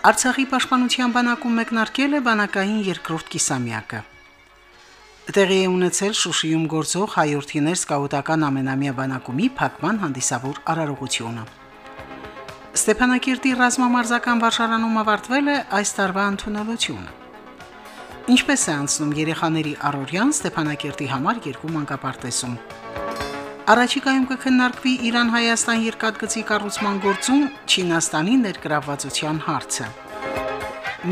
Արցախի պաշտպանության բանակում մեկնարկել է բանակային երկրորդ կիսամյակը։ Տեղի է ունեցել Շուշիում գործող հայորդիներ սկաուտական ամենամյա բանակումի փակման հանդիսավոր արարողությունը։ Ստեփանակերտի ռազմամարզական վարժարանում ավարտվել է այս տարվա ընդունելությունը։ Ինչպես է անցնում երեխաների առօրյան Ստեփանակերտի համար երկու մանկապարտեզում։ Առաջիկայում կքննարկվի Իրան-Հայաստան երկաթգծի կառուցման գործում Չինաստանի ներգրավվածության հարցը։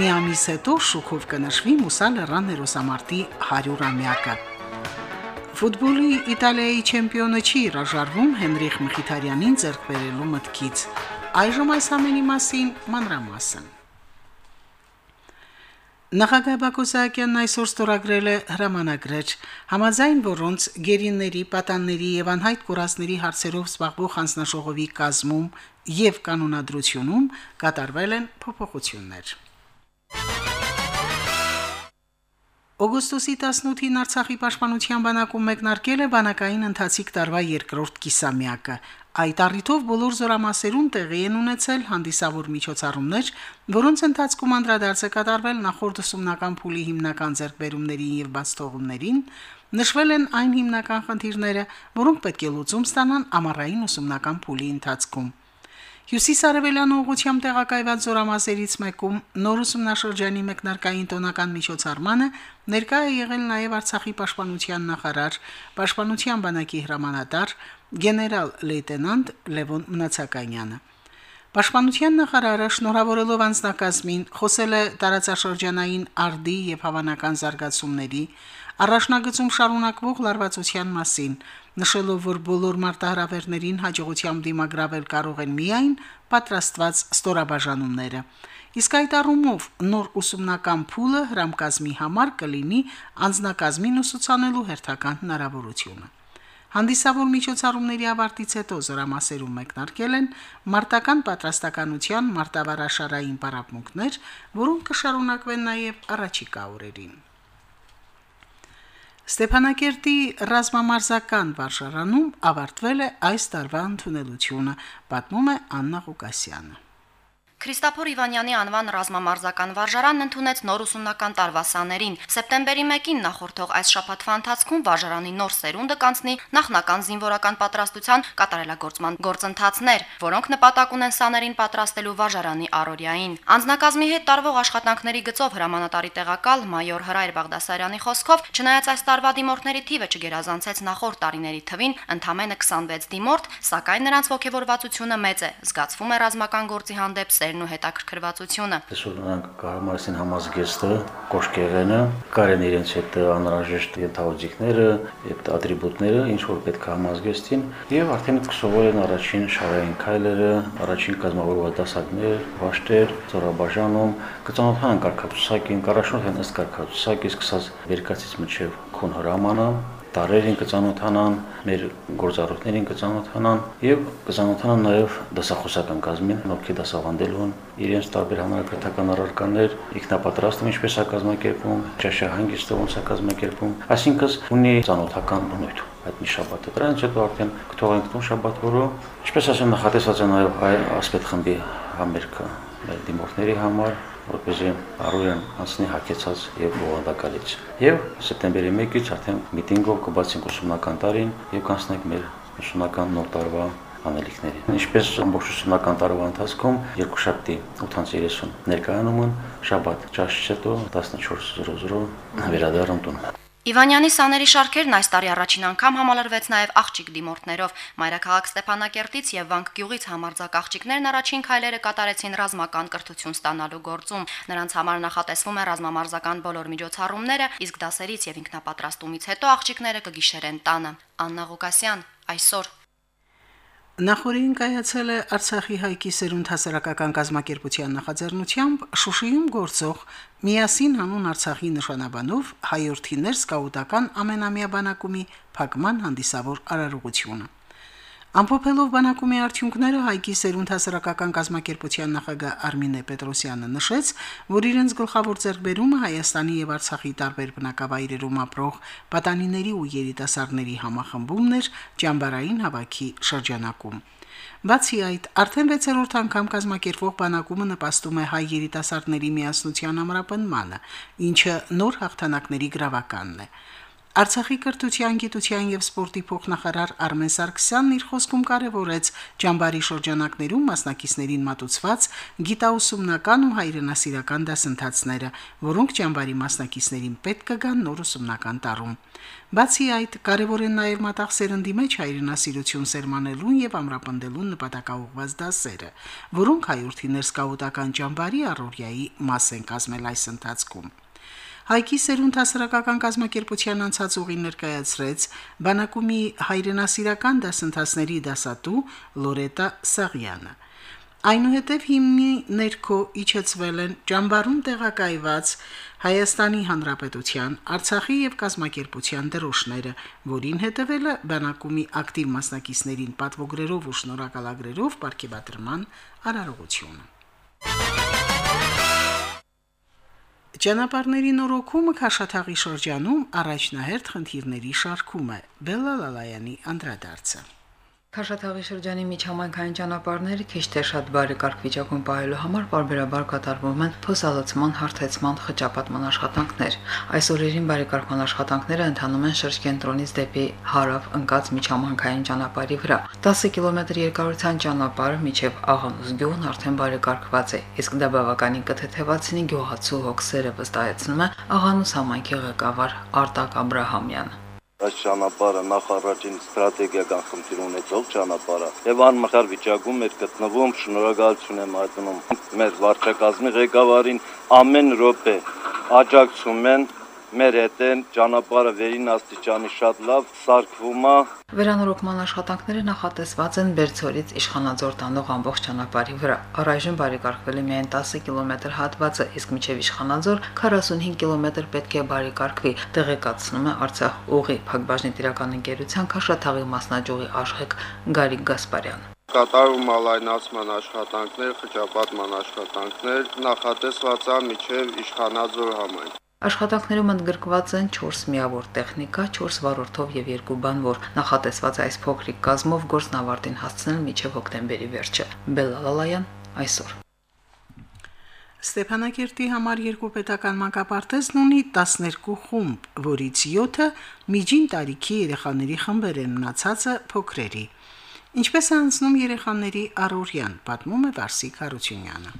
Մի ամիս հետո շուկով կնշվի Մուսա լեռան հերոսամարտի 100-ամյակը։ Ֆուտբոլի Իտալիայի չեմպիոնը չի հրաժարվում Հենրիխ Մխիթարյանին ձեռք բերելու մտքից։ Այժմ այս ամենի մասին մանրամասն։ Նախագահ Բակո Սահակյանն այսօր ստորագրել է հրամանագրեր, համաձայն որոնց գերիների, պատանների եւ անհայտ կուրասների հարցերով զբաղվող հանձնաժողովի կազմում եւ կանոնադրությունում կատարվել են փոփոխություններ։ Օգոստոսի 18-ին Արցախի պաշտպանության բանակում մեկնարկել է բանակային ընթացիկ տարվա երկրորդ կիսամյակը։ Այդ առիթով բոլոր զորամասերում տեղի են ունեցել հանդիսավոր միջոցառումներ, որոնց ընթացքում անդրադարձ է կատարվել նախորդ ուսումնական փուլի հիմնական ձեռքբերումներին եւ բացթողումներին, նշվել են այն հիմնական խնդիրները, որոնք պետք է լուծում ստանան ամառային ուսումնական փուլի ընթացքում։ Հյուսիսարևելյան ուղությամբ տեղակայված զորամասերից մեկում նոր ուսումնաշրջանի մեկնարկային տոնական միջոցառմանը ներկա է եղել նաև Արցախի պաշտպանության նախարար, պաշտպանության բանակի հրամանատար գեներալ լեյտենանտ Լևոն Մնացականյանը։ Պաշտպանության նախարարը շնորհավորելով անձնակազմին խոսել է տարածաշրջանային արդի եւ հավանական զարգացումների, առաջնագծում շարունակվող լարվածության մասին, նշելով, որ բոլոր մարտահրավերներին հաջողությամբ դիմագրավել կարող են միայն պատրաստված ստորաբաժանումները։ Իսկ այդ առումով նոր ուսումնական փուլը հրամկազմի համար կլինի անձնակազմին ուսուցանելու հերթական հնարավորությունը։ Հանդիսավոր միջոցառումների ավարտից հետո զորամասերում մեկնարկել են մարտական պատրաստականության մարտավարաշարային պարապմունքներ, որոնք կշարունակվեն նաև առաջիկա օրերին։ Ստեփանակերտի ռազմամարզական վարժարանում ավարտվել է այս տարվա ընդունելությունը, պատմում է Աննա Ղուկասյանը։ Քրիստափոր Իվանյանի անվան ռազմամարզական վարժարանն ընդունեց նոր ուսումնական տարվա սաներին։ Սեպտեմբերի 1-ին նախորդող այս շաբաթվա ընթացքում վարժարանի նոր սերունդը կանցնի նախնական զինվորական պատրաստության կատարելագործման գործընթացներ, որոնք նպատակ ունեն սաներին պատրաստելու վարժարանի առօրյային։ Անձնակազմի հետ տարվող աշխատանքների գծով հրամանատարի տեղակալ մայոր Հրայր Բաղդասարյանի խոսքով, չնայած այս տարվա դիմորդների թիվը չգերազանցեց նախորդ տարիների թվին, ընդամենը 26 դիմորդ, սակայն նրանց ողջավորվածությունը մեծ է։ Զգացվում է ռազմական գործի հանդեպ սերն ու հետաքրքրվածությունը։ Այսօր նրանք կարամարսին համազգեստը, կոշկեղենը, կարեն իրենց հետ անհրաժեշտ ենթահորձիկները, այդ ատրիբուտները, ինչ որ պետք է համազգեստին, եւ արդեն այդ կսովորեն առաջին շարային քայլերը, առաջին կազմավորված դասակներ, վաշտեր, ծորաբաժանում, կծանոթանան կարգացուցակին, կարաշնորհեն ըստ կարգացուցակի սկսած վերկացից մինչև քուն հրամանը, տարերին կծանոթանան, մեր գործառույթներին կծանոթանան եւ կծանոթանան նաեւ դասախոսական կազմին, ովքեր դասավանդելու են իրենց տարբեր հանրակրթական առարկաներ, ինքնապատրաստում ինչպես է կազմակերպում, ճաշահանգիստը ոնց է կազմակերպում, այսինքն ունի ծանոթական բնույթ այդ մի շաբաթը։ Դրանից հետո արդեն կթողենք տուն շաբաթ օրը, ինչպես ասեմ, նախատեսած է նաեւ ասպետ խմբի համերգը մեր դիմորդների համար որպեսզի առօրյան անցնի հակեցած եւ բովանդակալից։ Եվ սեպտեմբերի 1-ից արդեն միտինգով կբացենք ուսումնական տարին եւ կանցնենք մեր ուսումնական նոր տարվա անելիքներին։ Ինչպես ամբողջ ուսումնական տարվա ընթացքում երկուշաբթի 8:30 ներկայանում են, շաբաթ ճաշից հետո 14:00 վերադառնում տուն։ Իվանյանի սաների շարքերն այս տարի առաջին անգամ համալրվեց նաև աղջիկ դիմորդներով։ Մայրաքաղաք Ստեփանակերտից եւ Վանք գյուղից համարձակ աղջիկներն առաջին քայլերը կատարեցին ռազմական կրթություն ստանալու գործում։ Նրանց համար նախատեսվում է ռազմամարզական բոլոր միջոցառումները, իսկ դասերից եւ ինքնապատրաստումից հետո աղջիկները կգիշերեն տանը։ Աննա Ղուկասյան այսօր Նախորդին կայացել է Արցախի հայկի սերունդ հասարակական կազմակերպության նախաձեռնությամբ Շուշիում գործող Միասին հանուն Արցախի նշանաբանով հայորդիներ սկաուտական ամենամյա բանակումի փակման հանդիսավոր արարողությունը։ Ամփոփելով բանակումի արդյունքները հայկի սերունդ հասարակական կազմակերպության նախագահ Արմինե Պետրոսյանը նշեց, որ իրենց գլխավոր ձեռքբերումը Հայաստանի եւ Արցախի տարբեր բնակավայրերում ապրող պատանիների ու երիտասարդների համախմբումն էր ճամբարային հավաքի շրջանակում։ Բացի այդ, արդեն 6-րդ անգամ կազմակերպվող բանակումը նպաստում է հայ երիտասարդների միասնության ամրապնմանը, ինչը նոր հաղթանակների գրավականն է։ Արցախի կրթության, գիտության եւ սպորտի փոխնախարար Արմեն Սարգսյանն իր խոսքում կարևորեց ճամբարի շրջանակներում մասնակիցներին մատուցված գիտաուսումնական ու հայրենասիրական դասընթացները, որոնք ճամբարի մասնակիցներին պետք կգան նոր ուսումնական տարում։ Բացի այդ, կարևոր են նաև մտաղ սերնդի մեջ հայրենասիրություն սերմանելուն եւ ամրապնդելուն նպատակաուղված դասերը, որոնք հայրենիներ սկաուտական ճամբարի առօրյայի մաս են կազմել այս ընթացքում։ Հայկի սերունդ հասարակական կազմակերպության անցած ուղին ներկայացրեց բանակումի հայրենասիրական դասընթացների դասատու Լորետա Սաղյանը։ Այնուհետև հիմնի ներքո իջեցվել են ճամբարում տեղակայված Հայաստանի Հանրապետության, Արցախի եւ կազմակերպության դրոշները, որին հետևել է բանակումի ակտիվ մասնակիցներին պատվոգրերով ու շնորհակալագրերով ապարգևատրման արարողությունը։ Ճանապարհների նորոգումը Քաշաթաղի շրջանում առաջնահերթ խնդիրների շարքում է։ Բելլալալայանի անդրադարձը։ Քաշաթաղի շրջանի միջհամայնքային ճանապարհները քիչ թե շատ բարեկարգ վիճակում պահելու համար բարբերաբար կատարվում են փոսալացման, հարթեցման, խճապատման աշխատանքներ։ Այս օրերին բարեկարգման աշխատանքները ընթանում են շրջկենտրոնից դեպի հարավ ընկած միջհամայնքային ճանապարհի վրա։ 10 կիլոմետր երկարության ճանապարհը միջև Աղանուս գյուղն արդեն բարեկարգված է, իսկ դա բավականին կթեթևացնի գյուղացու հոգսերը վստահեցնում է Աղանուս համայնքի ղեկավար Արտակ Աբ รา համյանը այս ճանապարհը նախ առաջին ստրատեգիական խնդիր ունեցող ճանապարհը եւ անմխար վիճակում էր գտնվում շնորհակալություն եմ հայտնում մեր վարչակազմի ղեկավարին ամեն րոպե աջակցում են մեր հետ են ճանապարհը վերին աստիճանի շատ լավ սարքվում է Վերանորոգման աշխատանքները նախատեսված են Բերձորից Իշխանաձոր տանող ամբողջ ճանապարհի վրա։ Առայժմ բարեկարգվել է միայն 10 կիլոմետր հատվածը, իսկ միջև Իշխանաձոր 45 կիլոմետր պետք է բարեկարգվի, տեղեկացնում է Արցախ ուղի Փակbaşնի տիրական ընկերության Քաշաթաղի մասնաճյուղի աշխեք Գարիկ Գասպարյանը կատարում ալայնացման աշխատանքներ, խճապատման աշխատանքներ նախատեսված է միջև Իշխանաձոր համայն։ Աշխատանքներում ընդգրկված են 4 միավոր տեխնիկա, 4 վարորդով եւ 2 բանվոր։ Նախատեսված այս փոքրիկ կազմով գործն ավարտին հասցնել մինչև հոկտեմբերի վերջը։ Բելալալայան այսօր։ Ստեփանակերտի համար երկու պետական մանկապարտեզն ունի 12 խումբ, որից 7-ը միջին տարիքի երեխաների խմբեր են, մնացածը փոքրերի։ Ինչպես է անցնում երեխաների առօրյան, պատմում է Վարսիկ Հարությունյանը։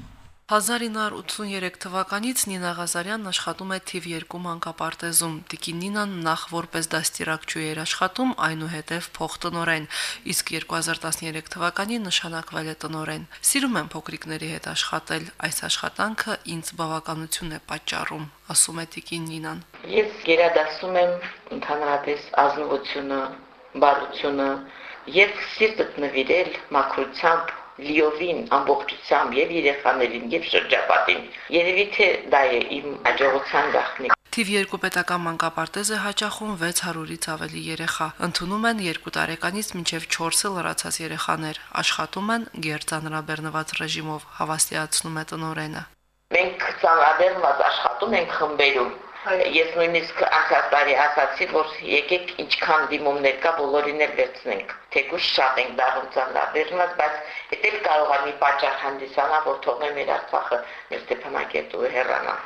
1983 թվականից Նինա Ղազարյանն աշխատում է թիվ 2 մանկապարտեզում։ Տիկին Նինան նախ որպես դաստիարակչու էր աշխատում, այնուհետև փոխտնօրեն, իսկ 2013 թվականին նշանակվել է տնօրեն։ Սիրում եմ փոքրիկների հետ աշխատել, այս աշխատանքը ինձ բավականություն է պատճառում, ասում է Տիկին Նինան։ Ես գերադասում եմ ընդհանրապես ազնվությունը, բարությունը եւ սիրտդ նվիրել մաքրությամբ լիովին ամբողջությամբ եւ երեխաներին եւ շրջապատին։ Երևի թե դա է իմ աջողության գաղտնիք։ Թիվ 2 պետական մանկապարտեզ է հաճախում 600-ից ավելի երեխա։ Ընդունում են 2 տարեկանից մինչև 4-ը լրացած երեխաներ։ Աշխատում են գերծանրաբեռնված ռեժիմով, հավաստիացնում է տնորենը։ Մենք ծանրաբեռնված աշխատում ենք խմբերում Ես նույնիսկ անցած տարի ասացի, որ եկեք ինչքան դիմումներ կա, բոլորին էլ վերցնենք։ Թեկուզ շատ ենք դառնում ծանրաբեռնված, բայց դա էլ կարող է մի պատճառ հանդիսանալ, որ թողնեմ մեր Արցախը, մեր Ստեփանակերտը հեռանա։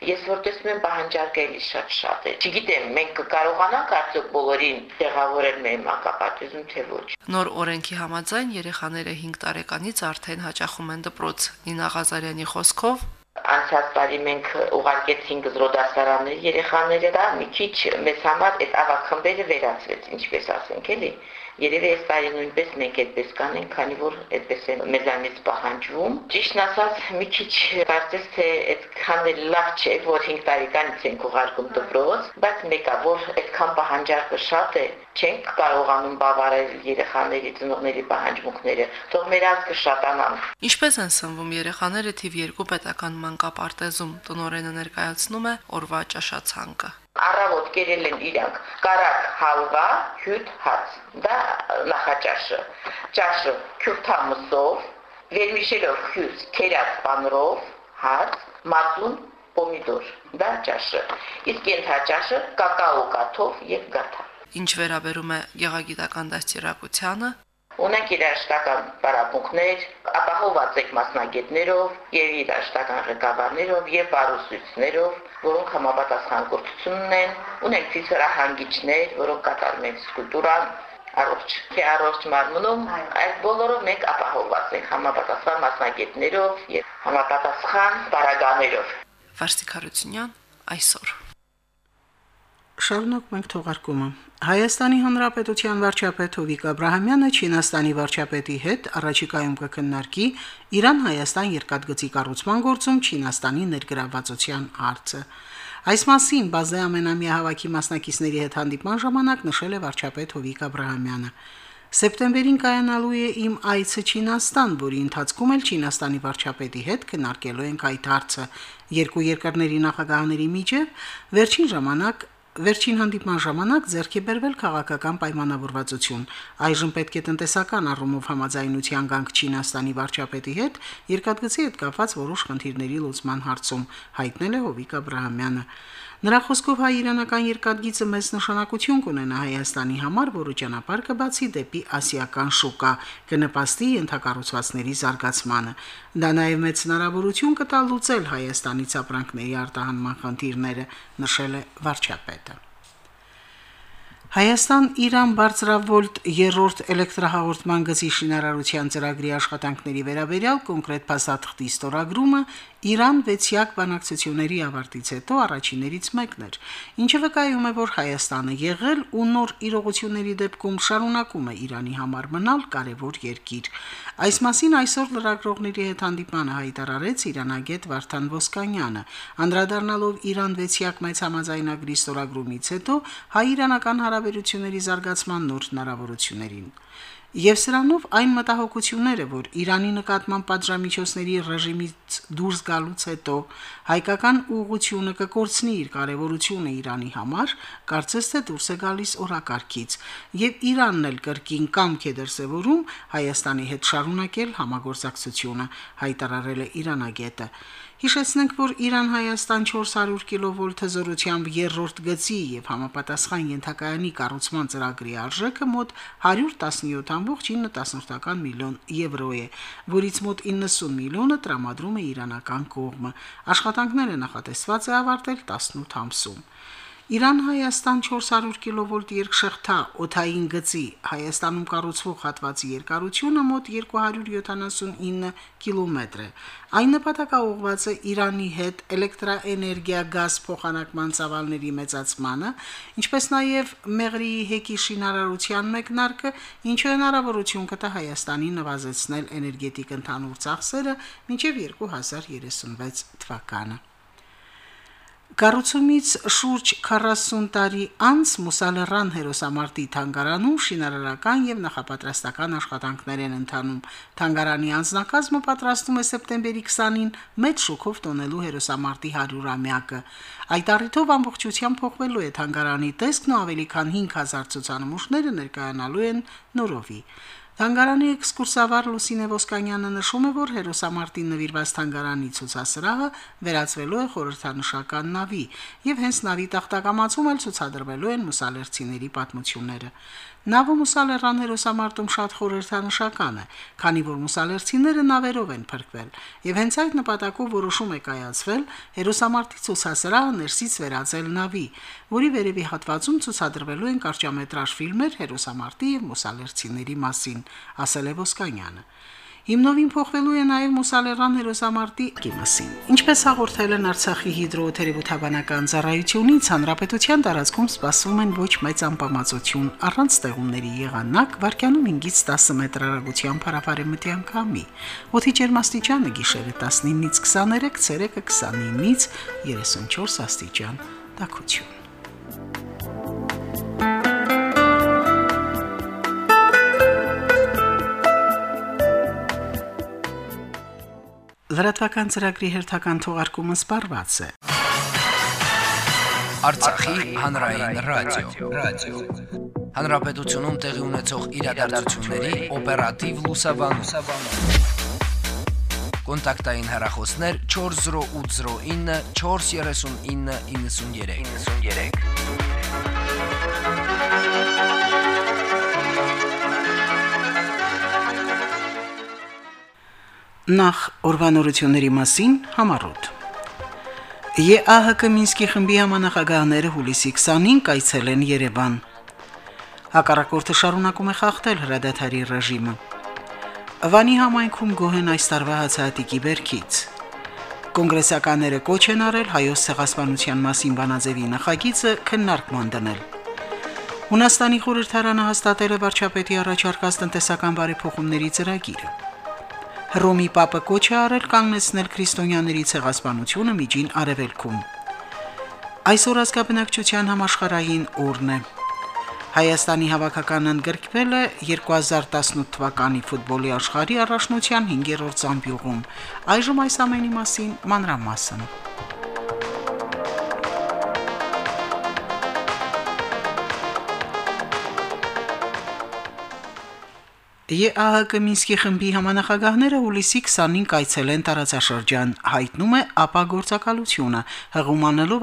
Ես որ տեսնում եմ պահանջարկը էլի շատ-շատ է։ Չգիտեմ, մենք կկարողանանք արդյոք բոլորին տեղավորել մեր մանկապարտեզում, թե ոչ։ Նոր օրենքի համաձայն երեխաները 5 տարեկանից արդեն հաճախում են դպրոց։ Նինա Ղազարյանի խոսքով անցած տարի մենք ուղարկեցինք զրոդասարաններ երեխաները դա մի քիչ մեզ համար այդ ավակ խմբերը վերացվեց ինչպես ասենք էլի Երևի այս տարի նույնպես մենք այդպես կանենք, քանի որ այդպես է մեզանից պահանջվում։ Ճիշտն ասած, մի քիչ կարծես թե այդքան էլ լավ չէ, որ 5 տարեկանից ենք ուղարկում դպրոց, բայց մեկա, որ այդքան պահանջարկը շատ է, չենք կարողանում բավարարել երեխաների ծնողների պահանջմունքները։ Թող մեր ազգը շատանան։ Ինչպես են սնվում երեխաները թիվ 2 պետական մանկապարտեզում տնորենը ներկայացնում է օրվա ճաշացանկը առավոտ կերել են իրանք. Կարակ հալվա, հյութ հաց։ Դա նախաճաշը։ Ճաշը քյուրթամսով, վերմիշելով հյութ քերած պանրով, հաց, մածուն, պոմիդոր։ Դա ճաշը։ Իսկ ենթաճաշը կակաո կաթով եւ գաթա։ Ինչ վերաբերում է գեղագիտական դաստիարակությանը, ունենք երաշտական պարապմունքներ, ապահոված եք մասնագետներով եւ երաշտական ղեկավարներով եւ բարուսույցներով, որոնք համապատասխան կրթություն ունեն, ունենք ցիսրահանգիչներ, որոնք կատարում են ֆիզկուլտուրան, առողջ թե առողջ մարմնում այդ բոլորը մենք ապահովված ենք համապատասխան մասնագետներով եւ համապատասխան բարագաներով Վարսիկ Հարությունյան այսօր Շարունակում ենք թողարկումը։ Հայաստանի Հանրապետության վարչապետ Հովիկ Աբ รา համյանը Չինաստանի վարչապետի հետ առաջիկայում կքննարկի Իրան-Հայաստան երկաթգծի կառուցման գործում Չինաստանի ներգրավվածության հարցը։ Այս մասին բազե ամենամյա հավաքի մասնակիցների հետ հանդիպման ժամանակ նշել է վարչապետ Հովիկ Աբ รา համյանը։ Սեպտեմբերին կայանալու է իմ այցը Չինաստան, որի ընթացքում էլ Չինաստանի վարչապետի հետ քննարկելու ենք այդ հարցը։ Երկու երկրների նախագահների միջև վերջին ժամանակ Վերջին հանդիպման ժամանակ ձեռքի բերվել քաղաքական պայմանավորվածություն։ Այժմ պետք է տնտեսական առումով համաձայնության գանք Չինաստանի վարչապետի հետ երկաթգծի հետ կապված որոշ խնդիրների լուծման հարցում, հայտնել է Հովիկ Աբ รา համյանը։ Նրա խոսքով հայ-իրանական երկաթգիծը մեծ նշանակություն կունենա Հայաստանի համար, որը ճանապարհ կբացի դեպի ասիական շուկա, կնպաստի ենթակառուցվածքների զարգացմանը։ Դա նաև մեծ հնարավորություն կտա լուծել Հայաստանից ապրանքների արտահանման խնդիրները, նշել է վարչապետը։ Հայաստան-Իրան բարձրավոլտ երրորդ էլեկտրահաղորդման գծի շինարարության ծրագրի աշխատանքների վերաբերյալ կոնկրետ փաստաթղթի ստորագրումը Իրան վեցյակ բանակցությունների ավարտից հետո առաջիներից մեկն էր, ինչը վկայում է, որ Հայաստանը եղել ու նոր իրողությունների դեպքում շարունակում է Իրանի համար մնալ կարևոր երկիր։ Այս մասին այսօր լրագրողների հետ հանդիպմանը հայտարարեց Իրանագետ Վարդան Ոսկանյանը, անդրադառնալով Իրան վեցյակ մեծ համաձայնագրի ստորագրումից հետո հայ-իրանական հարաբերությունների զարգացման նոր հնարավորություններին։ Եվ սրանով այն մտահոգությունները, որ Իրանի նկատմամբ պատժամիջոցների ռեժիմից դուրս գալուց հետո հայկական ուղղությունը կկորցնի իր կարևորությունը Իրանի համար, կարծես թե դուրս է գալիս օրակարգից, եւ Իրանն էլ կրկին կամք է դրսեւորում Հայաստանի հետ շարունակել համագործակցությունը, հայտարարել է Իրանագետը։ Հիշեցնենք, որ Իրան-Հայաստան 400 կիլովոլտ հզորությամբ երրորդ գծի եւ համապատասխան ենթակայանի կառուցման ծրագրի արժեքը մոտ 117.9 միլիոն եվրո է, որից մոտ 90 միլիոնը տրամադրում է իրանական կողմը։ Աշխատանքները նախատեսված է ավարտել 18 ամսում։ Իրան-Հայաստան 400 կիլովոլտ երկշղթա օթային գծի Հայաստանում կառուցվող հատվածի երկարությունը մոտ 279 կիլոմետր է։ Այն նպատակաուղված է Իրանի հետ էլեկտրաէներգիա գազ փոխանակման ծավալների մեծացմանը, ինչպես նաև Մեղրիի հեկի շինարարության մեկնարկը, ինչը հնարավորություն կտա Հայաստանի նվազեցնել էներգետիկ ընդհանուր ծախսերը մինչև 2036 թվականը։ Կառուցումից շուրջ 40 տարի անց Մուսալերան հերոսամարտի թանգարանում շինարարական եւ նախապատրաստական աշխատանքներ են ընթանում։ Թանգարանի անձնակազմը պատրաստում է սեպտեմբերի 20-ին մեծ շոկով տոնելու հերոսամարտի 100-ամյակը։ Այդ առիթով ամբողջությամբ փոխվելու է թանգարանի տեսքն ու ավելի քան 5000 ցուցանմուշները ներկայանալու են նորովի։ Թանգարանի էքսկուրսավար Լուսինե Ոսկանյանը նշում է, որ հերոսամարտին նվիրված թանգարանի ցուցասրահը վերածվելու է խորհրդանշական նավի, եւ հենց նավի տախտակամածում էլ ցուցադրվելու են մուսալերցիների պատմությունները։ Նավը մուսալերան հերոսամարտում շատ խորհրդանշական է, քանի որ մուսալերցիները նավերով են փրկվել, եւ հենց այդ նպատակով որոշում է կայացվել հերոսամարտի ցուցասրահը ներսից վերածել նավի, որի վերևի հատվածում ցուցադրվելու են կարճամետրաժ ֆիլմեր հերոսամարտի եւ մուսալերցիների մասին, ասել է Ոսկանյանը։ Հիմնովին փոխվելու է նաև Մուսալերան հերոսամարտի կիմասին։ Ինչպես հաղորդել են Արցախի հիդրոթերապևտաբանական ծառայությունից, հանրապետության տարածքում սպասվում են ոչ մեծ անպամացություն, առանց ստեղումների եղանակ, վարկյանում 5-ից 10 մետր հեռագությամբ հարավարեմտյան քամի։ Օդի ջերմաստիճանը գիշերը 19-ից 23, ցերեկը 29-ից 34 աստիճան։ Տաքություն։ Լրատվական ծրագրի հերթական թողարկումը սպառված է։ Արցախի հանրային ռադիո, ռադիո։ Հանրապետությունում տեղի ունեցող իրադարձությունների օպերատիվ լուսաբանում։ Կոնտակտային հեռախոսներ 40809 43993։ 93 Նախ օրվանորությունների մասին համառոտ։ ԵԱՀԿ Մինսկի խմբի համանախագահները հուլիսի 20-ին կայցելեն Երևան։ Հակառակորդը շարունակում է խախտել հրադադարի ռեժիմը։ Վանի համայնքում գոհեն այս տարվա հացահատիկի βέρքից։ Կոնգրեսականները կոչ են արել հայոց ցեղասպանության մասին բանաձևի նախագիծը քննարկման դնել։ Հունաստանի խորհրդարանը հաստատել է վարչապետի առաջարկած տնտեսական բարեփոխումների ծրագիրը։ Հռոմի Պապը կոչ է արել կանգնեցնել քրիստոնյաների ցեղասպանությունը միջին արևելքում։ Այսօր ազգաբնակչության համաշխարհային օրն է։ Հայաստանի հավաքականն ընդգրկվել է 2018 թվականի ֆուտբոլի աշխարհի առաջնության 5-րդ ծամբյուղում։ Այժմ այս ամենի մասին մանրամասն։ ԵԱՀԿ Մինսկի խմբի համանախագահները հուլիսի 20-ին կայցելեն տարածաշրջան, հայտնում է ապա գործակալությունը, հղումանելով